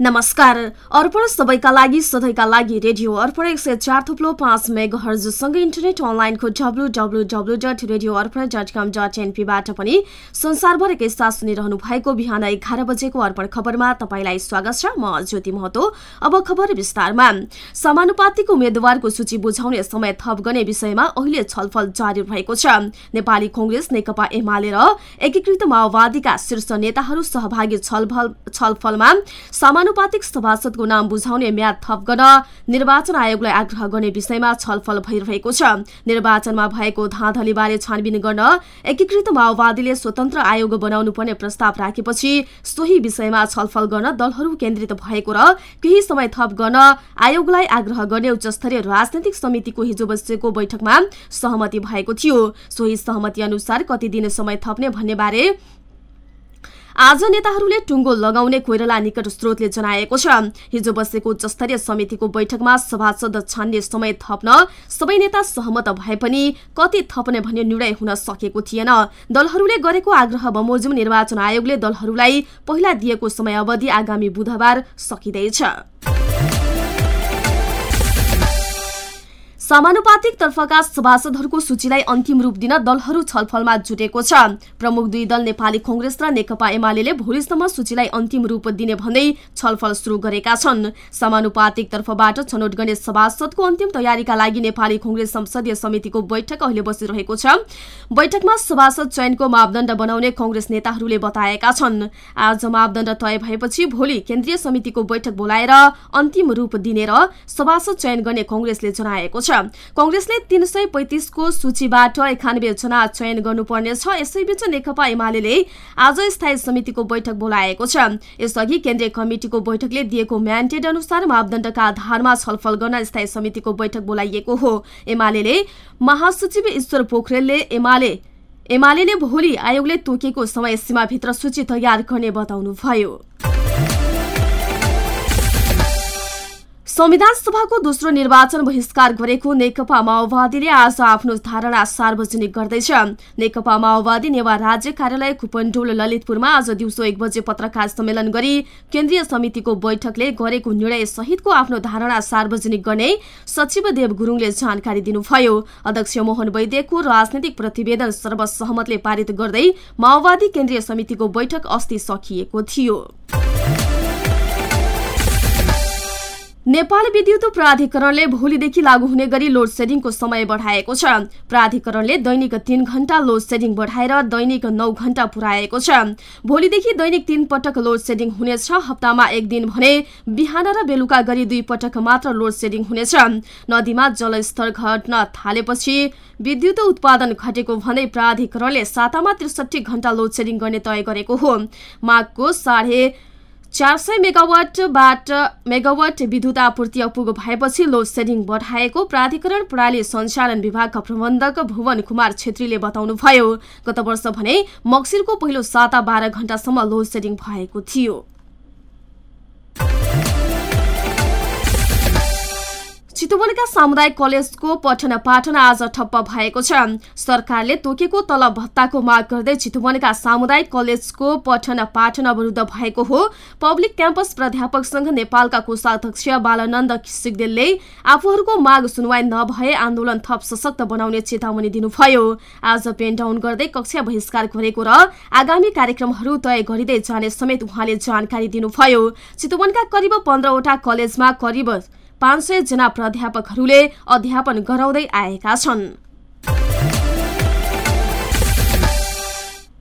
नमस्कार। अर्पण सबैका लागि सधैँका लागि रेडियो अर्पण एक सय चार थुप्लो पाँच मेग हर्जसँगै इन्टरनेट अनलाइनको W W W dot radio Arpan dot com dot एनपीबाट पनि संसारभर एकैसाथ सुनिरहनु भएको बिहान एघार बजेको अर्पण खबरमा तपाईँलाई स्वागत छ। म ज्योति महतो। अब खबर विस्तारमा। समानुपातिक उम्मेद्वारको सूची बुझाउने समय थप गर्ने विषयमा अहिले छलफल जारी रहेको छ। नेपाली कंग्रेस नेकपा एमाले र एकीकृत माओवादीका शीर्ष नेताहरू सहभागी छलफलमा समानुपातिक सभासदको नाम बुझाउने म्याद थप गर्न निर्वाचन आयोगलाई आग्रह गर्ने विषयमा छलफल भइरहेको छ। निर्वाचनमा भएको धाँधलीबारे छानबिन गर्न एकीकृत माओवादीले स्वतन्त्र आयोग बनाउनु पर्ने प्रस्ताव राखेपछि सोही विषयमा छलफल गर्न दलहरू केन्द्रित भएको र केही समय थप गर्न आयोगलाई आग्रह गर्ने उच्चस्तरीय राजनैतिक समितिको हिजो बसेको बैठकमा सहमति भएको थियो। सोही सहमति अनुसार कति दिन समय थप्ने भन्ने बारे आज नेताहरूले टुङ्गो लगाउने कोइराला निकट स्रोतले जनाएको छ। हिजो बसेको उच्चस्तरीय समितिको बैठकमा सभासद छान्ने समय थप्न सबै नेता सहमत भए पनि कति थप्ने भन्ने निर्णय हुन सकेको थिएन। दलहरूले गरेको आग्रह बमोजिम निर्वाचन आयोगले दलहरूलाई पहिला दिएको समय अवधि आगामी बुधबार सकिँदैछ। समानुपातिक तर्फका सभासदहरूको सूचीलाई अन्तिम रूप दिन दलहरू छलफलमा जुटेको छ। प्रमुख दुई दल नेपाली कंग्रेस र नेकपा एमाले भोलिसम्म सूचीलाई अन्तिम रूप दिने भन्दै छलफल शुरू गरेका छन्। समानुपातिक तर्फबाट छनौट गर्ने सभासदको अन्तिम तयारीका लागि नेपाली कंग्रेस संसदीय समितिको बैठक अहिले बसिरहेको छ। बैठकमा सभासद चयनको मापदण्ड बनाउने कंग्रेस नेताहरूले बताएका छन्। आज मापदण्ड तय भएपछि भोलि केन्द्रीय समितिको बैठक बोलाएर अन्तिम रूप दिने र सभासद चयन गर्ने कंग्रेसले जनाएको छ। कंग्रेसले तीन सय पैतिसको सूचीबाट एकानब्बे जना चयन गर्नुपर्नेछ। यसैबीच नेकपा एमाले आज स्थायी समितिको बैठक बोलाएको छ। यसअघि केन्द्रीय कमिटिको बैठकले दिएको म्यान्डेट अनुसार मापदण्डका आधारमा छलफल गर्न स्थायी समितिको बैठक बोलाइएको हो। एमाले महासचिव ईश्वर पोखरेलले एमाले एमाले भोलि आयोगले तोकेको समय सीमाभित्र सूची तयार गर्ने बताउनुभयो। संविधान सभाको दोस्रो निर्वाचन बहिष्कार गरेको नेकपा माओवादीले आज आफ्नो धारणा सार्वजनिक गर्दैछ। नेकपा माओवादी नेवा राज्य कार्यालय कुपनडोल ललितपुरमा आज दिउँसो एक बजे पत्रकार सम्मेलन गरी केन्द्रीय समितिको बैठकले गरेको निर्णय सहितको आफ्नो धारणा सार्वजनिक गर्ने सचिव देव गुरूङले जानकारी दिनुभयो। अध्यक्ष मोहन वैद्यको राजनैतिक प्रतिवेदन सर्वसहमतले पारित गर्दै माओवादी केन्द्रीय समितिको बैठक अस्ति सकिएको थियो। नेपाल विद्युत प्राधिकरणले भोलिदेखि लागू हुने गरी लोड सेडिङको समय बढाएको छ। प्राधिकरणले दैनिक तीन घण्टा लोड सेडिङ बढाएर दैनिक नौ घण्टा पुर्याएको छ। भोलिदेखि दैनिक तीन पटक लोड सेडिङ हुनेछ। हप्तामा एक दिन भने बिहान र बेलुका गरी दुई पटक मात्र लोड सेडिङ हुनेछ। नदीमा जलस्तर घट्न थालेपछि विद्युत उत्पादन घटेको भन्दै प्राधिकरणले सातामा त्रिसठी घण्टा लोड सेडिङ गर्ने तय गरेको हो। माघको साढे चार सय मेगावाटबाट मेगावाट विद्युत आपूर्ति अपुग भएपछि लोड सेडिङ बढाएको प्राधिकरण प्रणाली सञ्चालन विभागका प्रबन्धक भुवन कुमार छेत्रीले बताउनुभयो। गत वर्ष भने मक्सिरको पहिलो साता बाह्र घण्टासम्म लोड सेडिङ भएको थियो। चितवनका सामुदायिक कलेजको पठन पाठन आज ठप्प भएको छ। सरकारले तोकेको तलब भत्ताको माग गर्दै चितवनका सामुदायिक कलेजको पठन पाठन अवरुद्ध भएको हो। पब्लिक क्याम्पस प्राध्यापक संघ नेपालका कोषाध्यक्ष बालानन्द सिगदेलले आफूहरूको माग सुनवाई नभए आन्दोलन थप सशक्त बनाउने चेतावनी दिनुभयो। आज पेन्टाउन गर्दै कक्षा बहिष्कार गरेको र आगामी कार्यक्रमहरू तय गरिँदै जाने समेत उहाँले जानकारी दिनुभयो। चितवनका करिब पन्ध्रवटा कलेजमा करिब पाँच सय जना प्राध्यापकहरूले अध्यापन गराउँदै आएका छन्।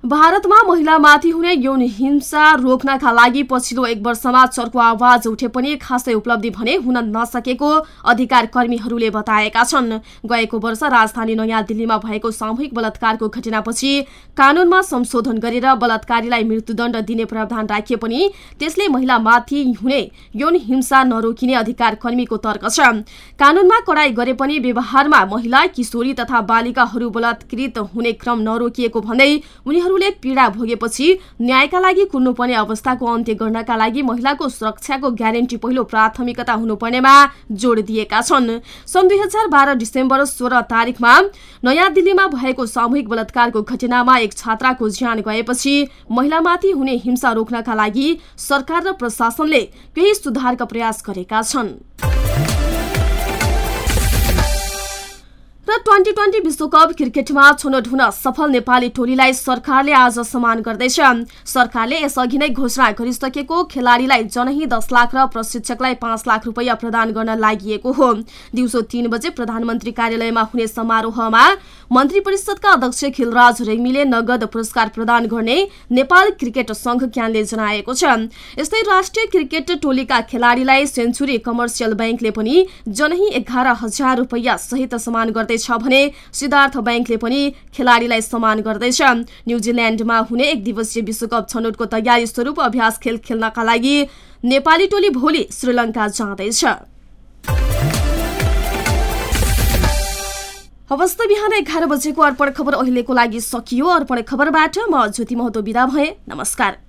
भारतमा महिलामाथि हुने यौन हिंसा रोक्नका लागि पछिल्लो एक वर्षमा चर्को आवाज उठे पनि खासै उपलब्धि भने हुन नसकेको अधिकार कर्मीहरूले बताएका छन्। गएको वर्ष राजधानी नयाँ दिल्लीमा भएको सामूहिक बलात्कारको घटनापछि कानूनमा संशोधन गरेर बलात्कारीलाई मृत्युदण्ड दिने प्रावधान राखिए पनि त्यसले महिलामाथि हुने यौन हिंसा नरोकिने अधिकार कर्मीको तर्क छ। कानूनमा कडाई गरे पनि व्यवहारमा महिला किशोरी तथा बालिकाहरू बलात्कृत हुने क्रम नरोकिएको भन्दै उनीहरू महिलाहरूले पीडा भोगेपछि न्यायका लागि कुर्नुपर्ने अवस्थाको अन्त्य गर्नका लागि महिलाको सुरक्षाको ग्यारेन्टी पहिलो प्राथमिकता हुनुपर्नेमा जोड दिएका छन्। सन् दुई हजार बाह्र डिसेम्बर सोह्र तारिकमा नयाँ दिल्लीमा भएको सामूहिक बलात्कारको घटनामा एक छात्राको ज्यान गएपछि महिलामाथि हुने हिंसा रोक्नका लागि सरकार र प्रशासनले केही सुधारका प्रयास गरेका छन्। र ट्वेन्टी ट्वेन्टी विश्वकप क्रिकेटमा छनौट हुन सफल नेपाली टोलीलाई सरकारले आज सम्मान गर्दैछ। सरकारले यसअघि नै घोषणा गरिसकेको खेलाडीलाई जनही दस लाख र प्रशिक्षकलाई पाँच लाख रुपियाँ प्रदान गर्न लागि हो। दिउँसो तीन बजे प्रधानमन्त्री कार्यालयमा हुने समारोहमा मन्त्री परिषदका अध्यक्ष खिलराज रेग्मीले नगद पुरस्कार प्रदान गर्ने नेपाल क्रिकेट संघ क्यानले जनाएको छ। यस्तै राष्ट्रिय क्रिकेट टोलीका खेलाडीलाई सेन्चुरी कमर्सियल ब्याङ्कले पनि जनही एघार हजार रुपियाँ सहित सम्मान गर्दैछ भने सिद्धार्थ ब्याङ्कले पनि खेलाडीलाई सम्मान गर्दैछ। न्युजिल्याण्डमा हुने एक दिवसीय विश्वकप छनौटको तयारी स्वरूप अभ्यास खेल खेल्नका लागि नेपाली टोली भोलि श्रीलङ्का जाँदैछ। हवस् बिहान एघार बजेको अर्पण खबर अहिलेको लागि सकियो। अर्पण खबरबाट म ज्योति महतो विदा भए। नमस्कार।